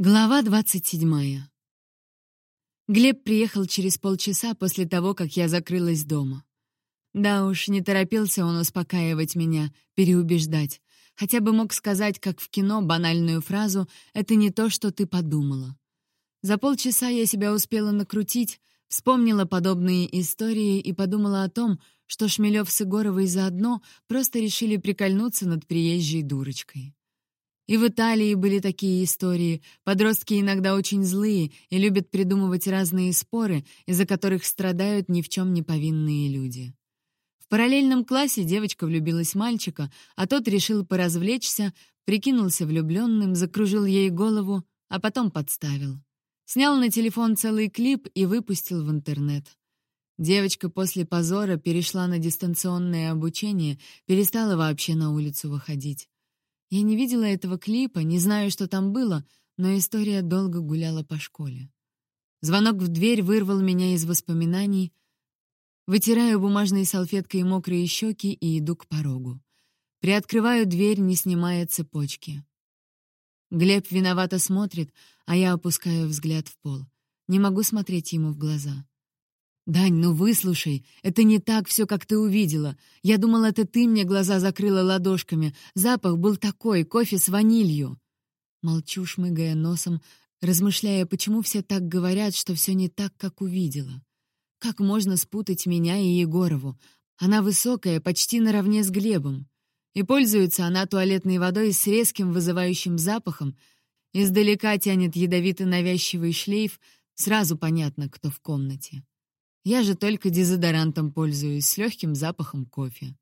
Глава 27. Глеб приехал через полчаса после того, как я закрылась дома. Да уж, не торопился он успокаивать меня, переубеждать. Хотя бы мог сказать, как в кино, банальную фразу «это не то, что ты подумала». За полчаса я себя успела накрутить, вспомнила подобные истории и подумала о том, что Шмелёв с Егоровой заодно просто решили прикольнуться над приезжей дурочкой. И в Италии были такие истории. Подростки иногда очень злые и любят придумывать разные споры, из-за которых страдают ни в чем не повинные люди. В параллельном классе девочка влюбилась в мальчика, а тот решил поразвлечься, прикинулся влюбленным, закружил ей голову, а потом подставил. Снял на телефон целый клип и выпустил в интернет. Девочка после позора перешла на дистанционное обучение, перестала вообще на улицу выходить. Я не видела этого клипа, не знаю, что там было, но история долго гуляла по школе. Звонок в дверь вырвал меня из воспоминаний. Вытираю бумажной салфеткой мокрые щеки и иду к порогу. Приоткрываю дверь, не снимая цепочки. Глеб виновато смотрит, а я опускаю взгляд в пол. Не могу смотреть ему в глаза. «Дань, ну выслушай, это не так все, как ты увидела. Я думала, это ты мне глаза закрыла ладошками. Запах был такой, кофе с ванилью». Молчу, шмыгая носом, размышляя, почему все так говорят, что все не так, как увидела. Как можно спутать меня и Егорову? Она высокая, почти наравне с Глебом. И пользуется она туалетной водой с резким вызывающим запахом. Издалека тянет ядовитый навязчивый шлейф, сразу понятно, кто в комнате. Я же только дезодорантом пользуюсь, с легким запахом кофе.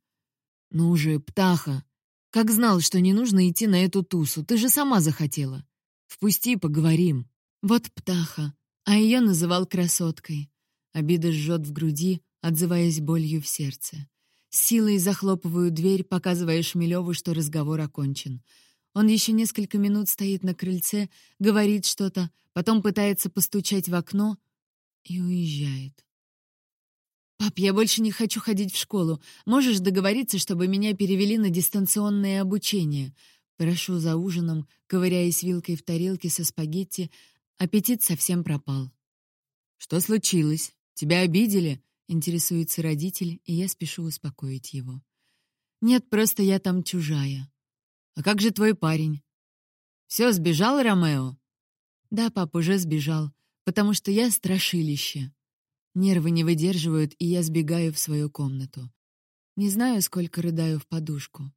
Ну уже, птаха! Как знал, что не нужно идти на эту тусу, ты же сама захотела. Впусти, поговорим. Вот птаха, а ее называл красоткой. Обида жжет в груди, отзываясь болью в сердце. С силой захлопываю дверь, показывая Шмелеву, что разговор окончен. Он еще несколько минут стоит на крыльце, говорит что-то, потом пытается постучать в окно и уезжает. «Пап, я больше не хочу ходить в школу. Можешь договориться, чтобы меня перевели на дистанционное обучение?» Прошу за ужином, ковыряясь вилкой в тарелке со спагетти. Аппетит совсем пропал. «Что случилось? Тебя обидели?» — интересуется родитель, и я спешу успокоить его. «Нет, просто я там чужая». «А как же твой парень?» «Все, сбежал Ромео?» «Да, пап, уже сбежал, потому что я страшилище». Нервы не выдерживают, и я сбегаю в свою комнату. Не знаю, сколько рыдаю в подушку.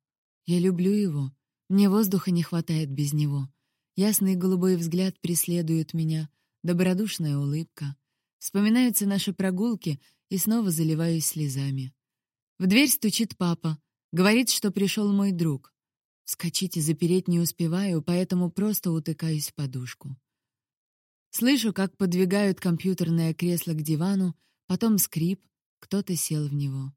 Я люблю его. Мне воздуха не хватает без него. Ясный голубой взгляд преследует меня, добродушная улыбка. Вспоминаются наши прогулки, и снова заливаюсь слезами. В дверь стучит папа. Говорит, что пришел мой друг. Вскочить и запереть не успеваю, поэтому просто утыкаюсь в подушку. Слышу, как подвигают компьютерное кресло к дивану, потом скрип, кто-то сел в него.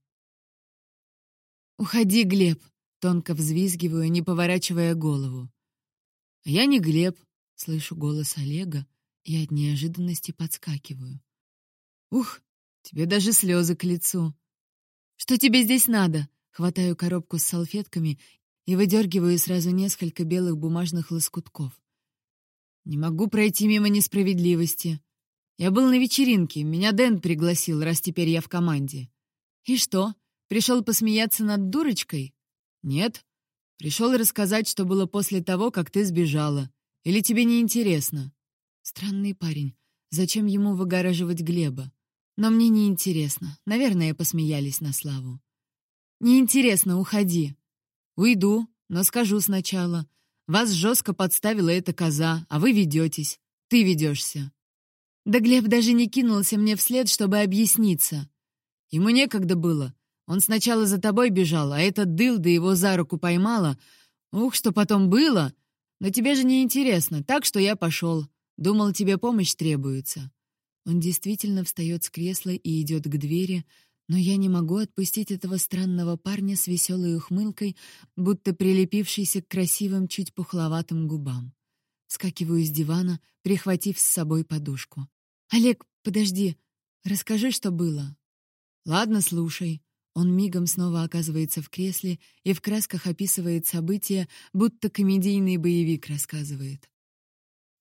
«Уходи, Глеб!» — тонко взвизгиваю, не поворачивая голову. «Я не Глеб!» — слышу голос Олега и от неожиданности подскакиваю. «Ух, тебе даже слезы к лицу!» «Что тебе здесь надо?» Хватаю коробку с салфетками и выдергиваю сразу несколько белых бумажных лоскутков. Не могу пройти мимо несправедливости. Я был на вечеринке, меня Дэн пригласил, раз теперь я в команде. И что, пришел посмеяться над дурочкой? Нет. Пришел рассказать, что было после того, как ты сбежала. Или тебе не интересно? Странный парень. Зачем ему выгораживать Глеба? Но мне не интересно. Наверное, посмеялись на славу. Неинтересно, уходи. Уйду, но скажу сначала. Вас жестко подставила эта коза, а вы ведетесь. Ты ведешься. Да Глеб даже не кинулся мне вслед, чтобы объясниться. Ему некогда было. Он сначала за тобой бежал, а этот дылда его за руку поймала. Ух, что потом было! Но тебе же не интересно, так что я пошел. Думал, тебе помощь требуется. Он действительно встает с кресла и идет к двери, но я не могу отпустить этого странного парня с веселой ухмылкой, будто прилепившейся к красивым, чуть пухловатым губам. Скакиваю с дивана, прихватив с собой подушку. «Олег, подожди, расскажи, что было». «Ладно, слушай». Он мигом снова оказывается в кресле и в красках описывает события, будто комедийный боевик рассказывает.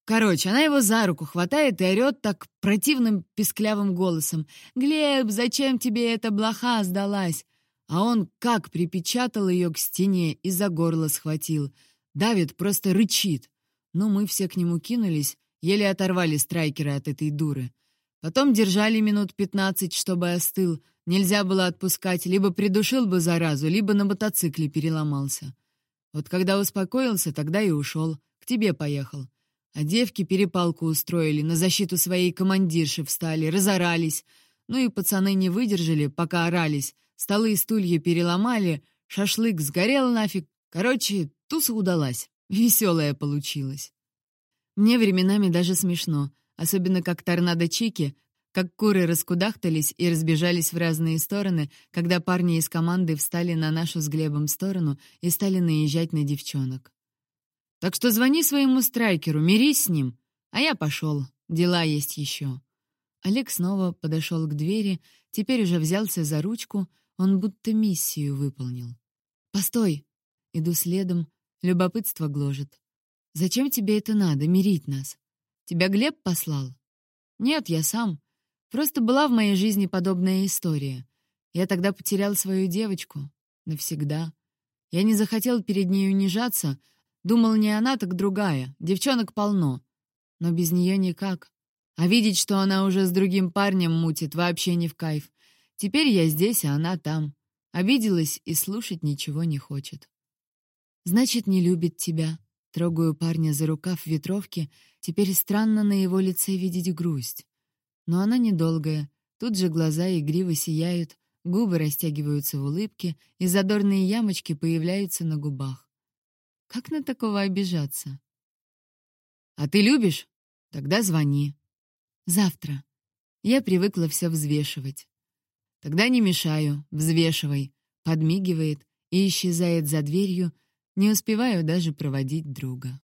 Короче, она его за руку хватает и орёт так противным писклявым голосом. «Глеб, зачем тебе эта блоха сдалась?» А он как припечатал ее к стене и за горло схватил. Давид просто рычит. Ну, мы все к нему кинулись, еле оторвали страйкера от этой дуры. Потом держали минут пятнадцать, чтобы остыл. Нельзя было отпускать, либо придушил бы заразу, либо на мотоцикле переломался. Вот когда успокоился, тогда и ушел. К тебе поехал. А девки перепалку устроили, на защиту своей командирши встали, разорались. Ну и пацаны не выдержали, пока орались. Столы и стулья переломали, шашлык сгорел нафиг. Короче, туса удалась. Веселая получилась. Мне временами даже смешно, особенно как торнадо Чики, как куры раскудахтались и разбежались в разные стороны, когда парни из команды встали на нашу с Глебом сторону и стали наезжать на девчонок. Так что звони своему страйкеру, мирись с ним. А я пошел, дела есть еще. Олег снова подошел к двери, теперь уже взялся за ручку, он будто миссию выполнил. «Постой!» Иду следом, любопытство гложет. «Зачем тебе это надо, мирить нас? Тебя Глеб послал?» «Нет, я сам. Просто была в моей жизни подобная история. Я тогда потерял свою девочку. Навсегда. Я не захотел перед ней унижаться, Думал, не она, так другая. Девчонок полно. Но без нее никак. А видеть, что она уже с другим парнем мутит, вообще не в кайф. Теперь я здесь, а она там. Обиделась и слушать ничего не хочет. Значит, не любит тебя. Трогаю парня за рукав в ветровке. Теперь странно на его лице видеть грусть. Но она недолгая. Тут же глаза игриво сияют, губы растягиваются в улыбке, и задорные ямочки появляются на губах. Как на такого обижаться? А ты любишь? Тогда звони. Завтра. Я привыкла все взвешивать. Тогда не мешаю, взвешивай. Подмигивает и исчезает за дверью, не успеваю даже проводить друга.